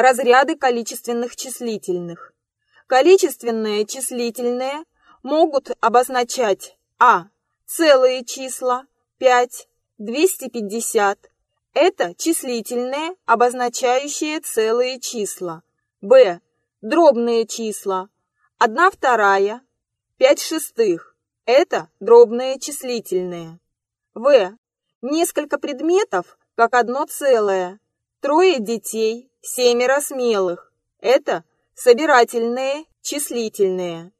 Разряды количественных числительных. Количественные числительные могут обозначать а. Целые числа 5, 250. Это числительные, обозначающие целые числа. б. Дробные числа. 1 вторая, 5 шестых. Это дробные числительные. В. Несколько предметов, как одно целое. Трое детей, семеро смелых. Это собирательные, числительные.